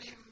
عَالِمٍ